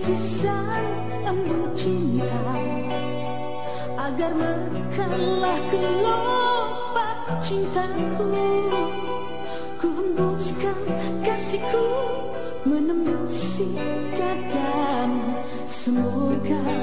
Kisah embun cinta Agar makanlah kelopak cintaku Ku hembuskan kasihku menembusi dadamu. Semoga